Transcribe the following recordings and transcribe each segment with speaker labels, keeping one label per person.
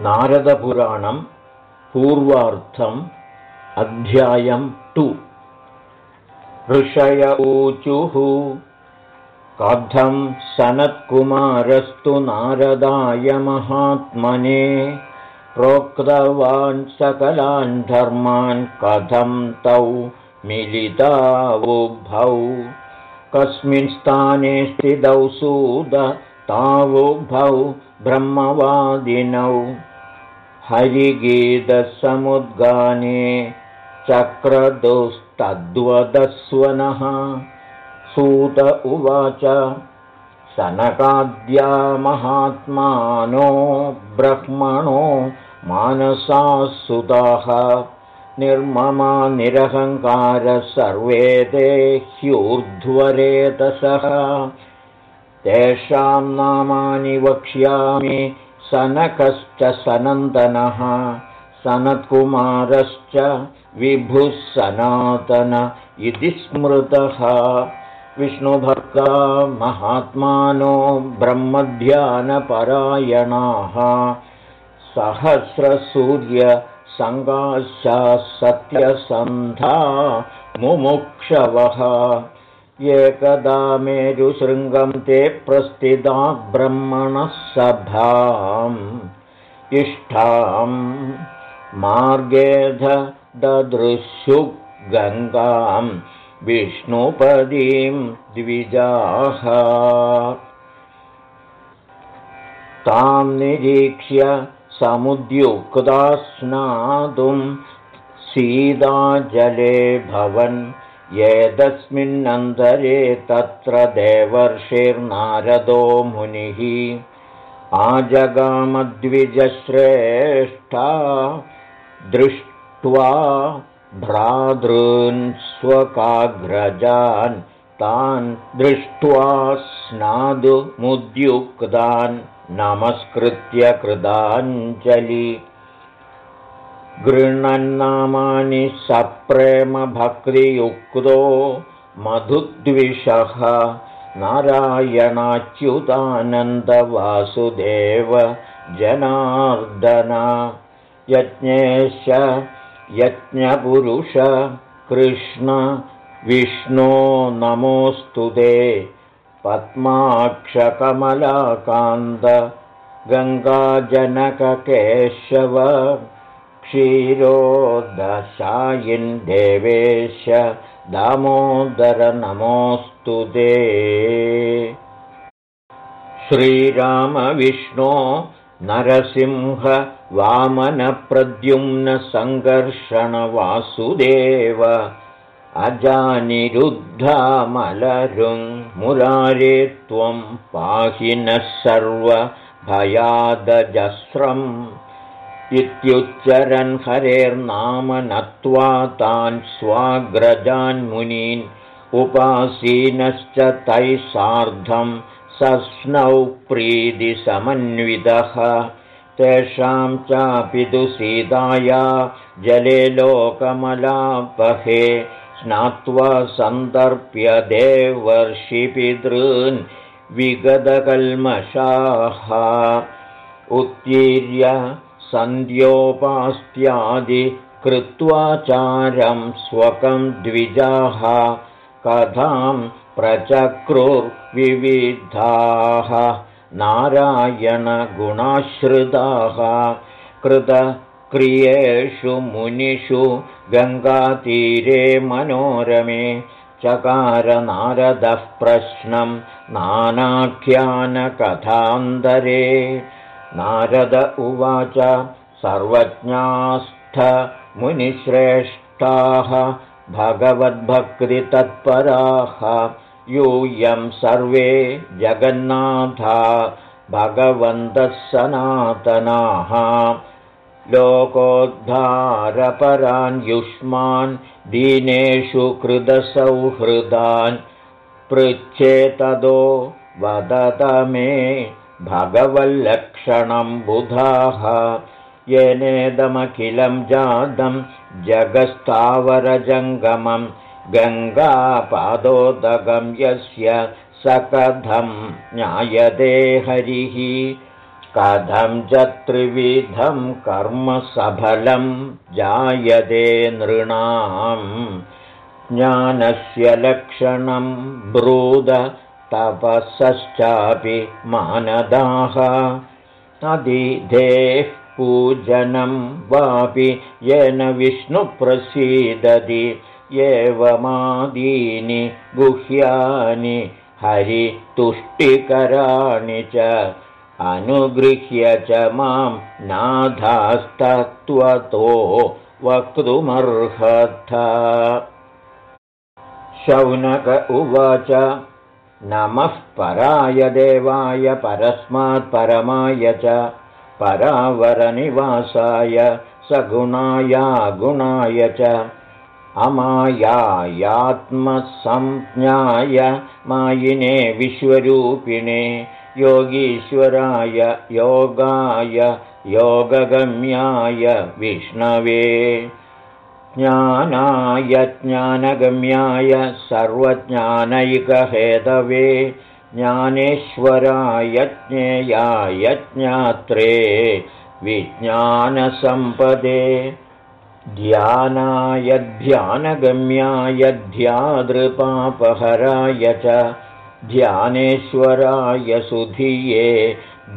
Speaker 1: नारदपुराणं पूर्वार्थम् अध्यायं टु। ऋषय ऊचुः कथं सनत्कुमारस्तु नारदाय महात्मने प्रोक्तवान् सकलान् धर्मान् कथं तौ मिलितावुभौ। कस्मिन् स्थाने स्थितौ सूद तावुभौ ब्रह्मवादिनौ। हरिगीतसमुद्गाने चक्रदुस्तद्वदस्वनः। सूत उवाच सनकाद्या महात्मानो ब्रह्मणो मानसासुताः निर्ममा निरहङ्कारः सर्वे ते ह्यूर्ध्वरेतसः तेषां नामानि वक्ष्यामि सनकश्च सनन्दनः सनत्कुमारश्च विभुः सनातन इति स्मृतः। विष्णुभक्ता महात्मानो ब्रह्मध्यानपरायणाः सहस्रसूर्यसङ्गाशाः सत्यसन्धा मुमुक्षवः एकदा मेरुशृङ्गं ते प्रस्थिता ब्रह्मणः सभाम् इष्ठां मार्गेध ददृशु गङ्गां विष्णुपदीं द्विजाः। तां निरीक्ष्य समुद्युक्ता स्नातुं सीताजले भवन् एतस्मिन्नन्तरे तत्र देवर्षिर्नारदो मुनिः आजगामद्विजश्रेष्ठा दृष्ट्वा भ्रातॄन् स्वकाग्रजान् तान् दृष्ट्वा स्नादुमुद्युक्तान् नमस्कृत्य कृताञ्जलि गृह्णन्नामानि सप्रेमभक्तियुक्तो मधुद्विषः नारायणाच्युतानन्दवासुदेव जनार्दन। यज्ञेश यज्ञपुरुष कृष्ण विष्णो नमोऽस्तु ते। पद्माक्षकमलाकान्त गङ्गाजनककेशव क्षीरोदशायिन् देवेश दामोदरनमोऽस्तु ते। श्रीरामविष्णो नरसिंह वामनप्रद्युम्नसङ्घर्षणवासुदेव मुरारे त्वं पाहि नः सर्वभयादजस्रम् इत्युच्चरन् हरेर्नाम नत्वा तान् स्वाग्रजान्मुनीन् उपासीनश्च तैः सार्धं सस्नौ प्रीतिसमन्वितः। तेषां चापि तु सीताया जले लोकमलापहे स्नात्वा सन्दर्प्य देवर्षिपितॄन् विगतकल्मषाः। उत्तीर्य सन्ध्योपास्त्यादि कृत्वाचारं स्वकं द्विजाः कथां प्रचक्रुर्विविधाः। नारायणगुणाश्रिताः कृतक्रियेषु मुनिषु गङ्गातीरे मनोरमे चकारनारदः प्रश्नं नानाख्यानकथान्तरे नारद उवाच सर्वज्ञास्थ मुनिश्रेष्ठाः भगवद्भक्तितत्पराः यूयं सर्वे जगन्नाथा भगवन्तः सनातनाः। लोकोद्धारपरान् युष्मान् दीनेषु कृतसौहृदान् पृच्छेतदो वदत मे भगवल्लक्षणं बुधाः। येनेदमखिलं जातं जगस्तावरजङ्गमं गङ्गापादोदगं यस्य सकथं ज्ञायते हरिः कथं च त्रिविधं कर्म सफलं जायते नृणाम्। ज्ञानस्य लक्षणं ब्रूद तपसश्चापि मानदाः अदिधेः पूजनं वापि येन विष्णुप्रसीदति। एवमादीनि गुह्यानि हरितुष्टिकराणि च अनुगृह्य च मां नाधास्तत्त्वतो वक्तुमर्हथ। शौनक उवाच नमः पराय देवाय परस्मात् परमाय च। परावरनिवासाय सगुणाया गुणाय च। अमायायात्मसंज्ञाय मायिने विश्वरूपिणे। योगीश्वराय योगाय योगगम्याय विष्णवे ज्ञानाय ज्ञानगम्याय सर्वज्ञानैकहेतवे ज्ञानेश्वराय ज्ञेयाय ज्ञात्रे विज्ञानसम्पदे ध्यानाय ध्यानगम्याय ध्यादृपापहराय च ध्यानेश्वराय सुधिये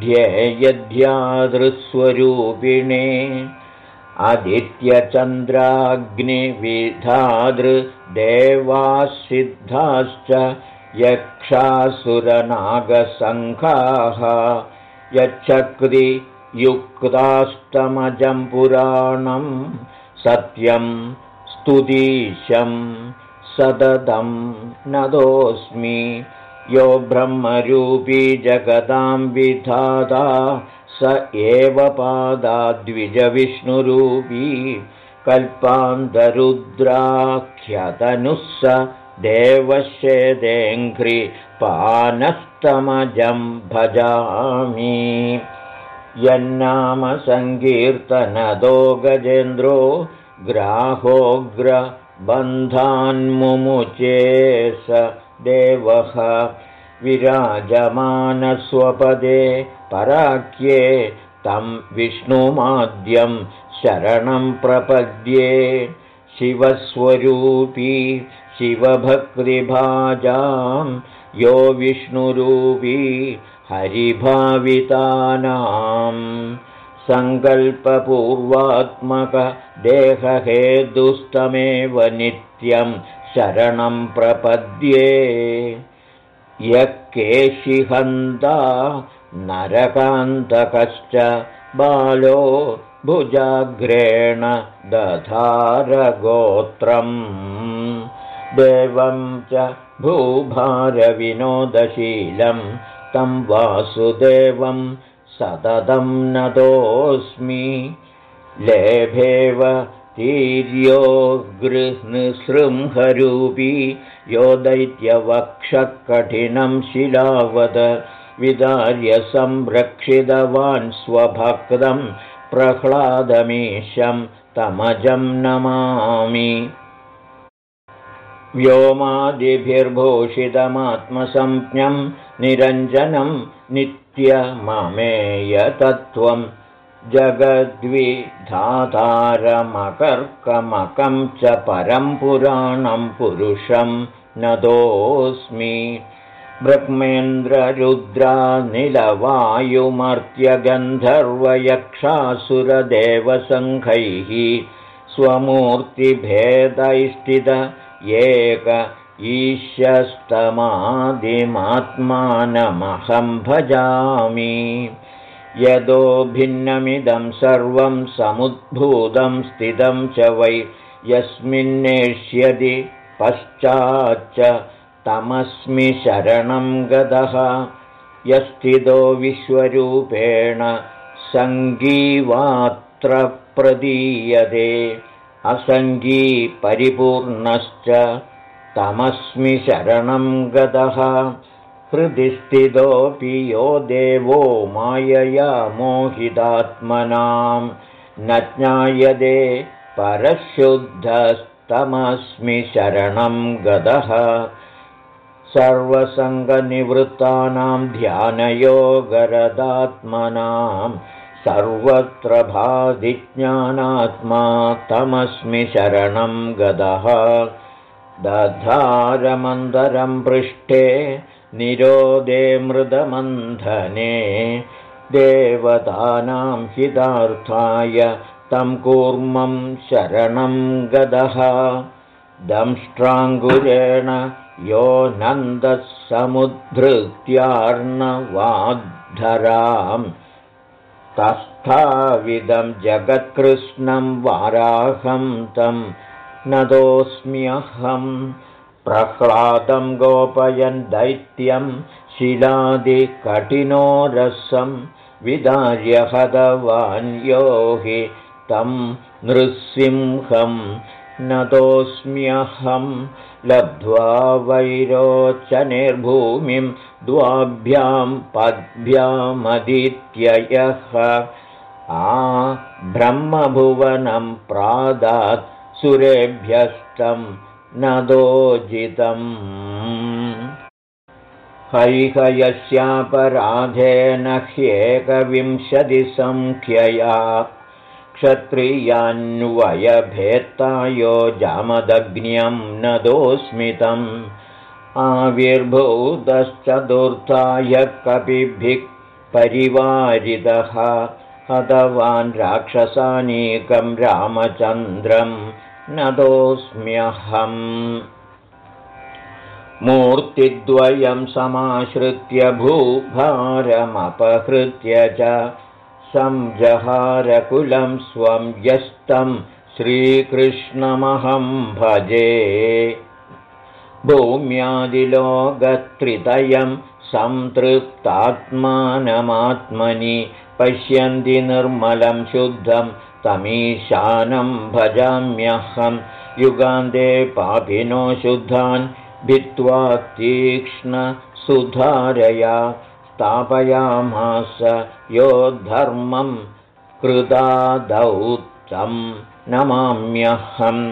Speaker 1: ध्येयध्यादृस्वरूपिणे सिद्धाश्च यक्षासुरनागसङ्घाः यच्छक्तियुक्तास्तमजं पुराणम् सत्यं स्तुतीशं सततं नदोऽस्मि यो ब्रह्मरूपी जगतां विधाता स एव पादाद्विजविष्णुरूपी कल्पान्तरुद्राख्यतनुः स देवशेदेङ्घ्रिपानस्तमजं भजामि। यन्नामसङ्कीर्तनदो गजेन्द्रो ग्राहोग्रबन्धान्मुमुचे स देवः विराजमानस्वपदे पराख्ये तं विष्णुमाद्यं शरणं प्रपद्ये शिवस्वरूपी शिवभक्तिभाजां यो विष्णुरूपी हरिभावितानां सङ्कल्पपूर्वात्मकदेहहेदुस्तमेव नित्यं शरणं प्रपद्ये यः केशिहन्ता नरकान्तकश्च बालो भुजाग्रेण दधारगोत्रम्। देवं च भूभारविनोदशीलं तं वासुदेवं सततं नतोऽस्मि। लेभेव तीर्यो गृह्सृंहरूपी यो दैत्यवक्षकठिनं शिलावद विदार्य संरक्षितवान् स्वभक्तं प्रह्लादमीशं तमजं नमामि। व्योमादिभिर्भूषितमात्मसंज्ञं निरञ्जनं नित्यममेयतत्त्वं जगद्विधातारमकर्कमकं च परं पुराणं पुरुषं नतोऽस्मि। ब्रह्मेन्द्ररुद्रानिलवायुमर्त्यगन्धर्वयक्षासुरदेवसङ्घैः स्वमूर्तिभेदैस्थित एक ईश्यस्तमादिमात्मानमहं भजामि यदो भिन्नमिदं सर्वं समुद्भूतं स्थितं च वै यस्मिन्नेष्यति पश्चाच्च तमस्मि शरणं गतः यस्थितो विश्वरूपेण सङ्गीवात्र प्रदीयते असङ्गी परिपूर्णश्च तमस्मि शरणं गतः हृदि स्थितोऽपि यो देवो मायया मोहितात्मनां न ज्ञायते परशुद्धस्तमस्मि शरणं गतः सर्वसङ्गनिवृत्तानां ध्यानयोगरदात्मनां सर्वत्र भादिज्ञानात्मा तमस्मि शरणं गदः। दधारमन्दरं पृष्ठे निरोदे मृदमन्धने देवतानां हितार्थाय तं कूर्मं शरणं गदः। दंष्ट्राङ्गुरेण यो नन्दः समुद्धृत्यार्णवाद्धरां तस्थाविदं जगत्कृष्णं वाराहं तं नतोऽस्म्यहम् प्रह्लादं गोपयन् दैत्यं शिलादिकठिनो रसं विदार्य हतवान् यो हि तं नृसिंहं नतोऽस्म्यहं लब्ध्वा वैरोचनिर्भूमिं द्वाभ्यां पद्भ्यामदित्ययः। आ ब्रह्मभुवनं प्रादात् सुरेभ्यस्तम् नदोजितम्। हैहयस्यापराधेन ह्येकविंशतिसङ्ख्यया क्षत्रियान्वयभेत्तायो जामदग्न्यं नदोऽस्मितम् आविर्भूतश्चतुर्थाय कपिभिः परिवारितः। हतवान् राक्षसानीकं रामचन्द्रम् नतोऽस्म्यहम् मूर्तिद्वयं समाश्रित्य भूभारमपहृत्य च संजहारकुलं स्वं यस्तं श्रीकृष्णमहं भजे। भूम्यादिलोकत्रितयं संतृप्तात्मानमात्मनि पश्यन्ति निर्मलं शुद्धं तमीशानं भजाम्यहं युगान्ते पापिनो शुद्धान् भित्त्वा तीक्ष्णसुधारया स्थापयामास यो धर्मं कृदादौतं नमाम्यहम्।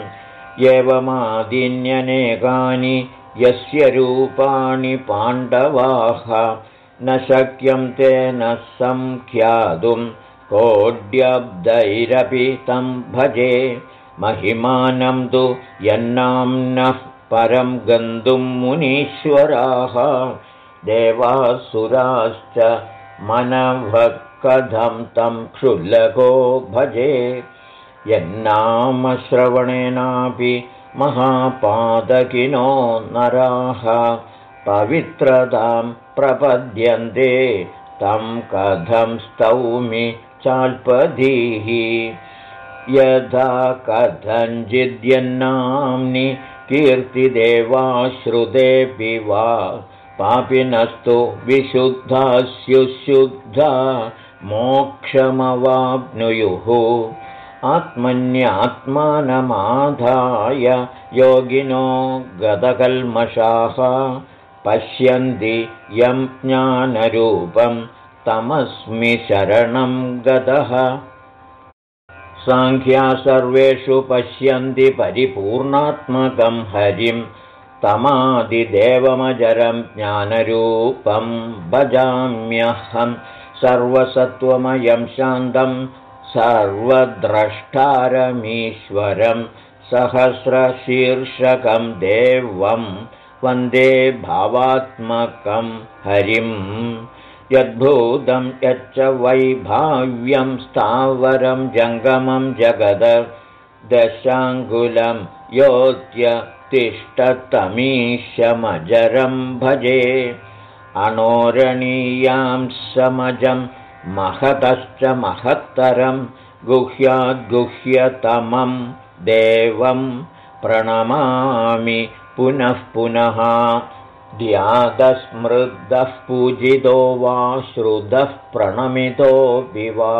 Speaker 1: एवमादिन्यनेकानि यस्य रूपाणि पाण्डवाः न शक्यं तेन सङ्ख्यातुम् कोड्यब्दैरपि तं भजे महिमानं तु यन्नाम्नः परं गन्तुं मुनीश्वराः। देवासुराश्च मनभकथं तं क्षुल्लको भजे। यन्नामश्रवणेनापि महापादकिनो नराः पवित्रतां प्रपद्यन्ते। तं कथं स्तौमि चाल्पधीः यथा कथञ्चिद्यन्नाम्नि कीर्तिदेवाश्रुतेऽपि वा पापिनस्तु विशुद्धा स्युशुद्धा मोक्षमवाप्नुयुः। आत्मन्यात्मानमाधाय योगिनो गतकल्मषाः पश्यन्ति यं ज्ञानरूपम् तमस्मि शरणं गतः। साङ्ख्या सर्वेषु पश्यन्ति परिपूर्णात्मकं हरिं तमादिदेवमजरं ज्ञानरूपं भजाम्यहं सर्वसत्त्वमयं शान्तं सर्वद्रष्टारमीश्वरं सहस्रशीर्षकं देवं वन्दे भावात्मकं हरिम् यद्भूतं यच्च वैभाव्यं स्थावरं जङ्गमं जगद दशाङ्गुलं योत्य तिष्ठतमीशमजरं भजे अणोरणीयां समजं महतश्च महत्तरं गुह्याद्गुह्यतमं देवं प्रणमामि पुनः पुनः ध्यादस्मृद्धः पूजितो वा श्रुतः प्रणमितोऽपि वा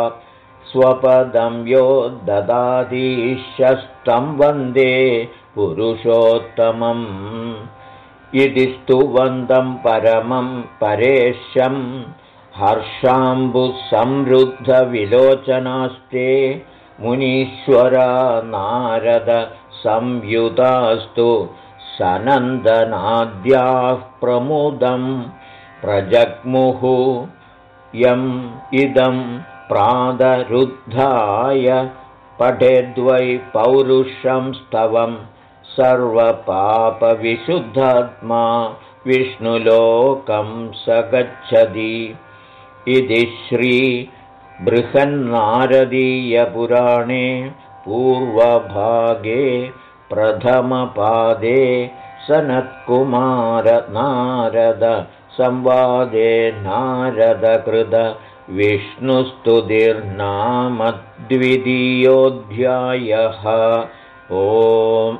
Speaker 1: स्वपदं यो ददातीशस्तं वन्दे पुरुषोत्तमम् इति स्तुवन्दं परमं परेशं हर्षाम्बुसंरुद्धविलोचनास्ते मुनीश्वरा नारदसंयुतास्तु सनन्दनाद्याः प्रमुदं प्रजग्मुः यम् इदं प्रादरुद्धाय पठेद्वै पौरुषं स्तवं सर्वपापविशुद्धात्मा विष्णुलोकं स गच्छति इति श्रीबृहन्नारदीयपुराणे पूर्वभागे प्रथमपादे संवादे नारदकृत विष्णुस्तुतिर्नाम द्वितीयोऽध्यायः ओम्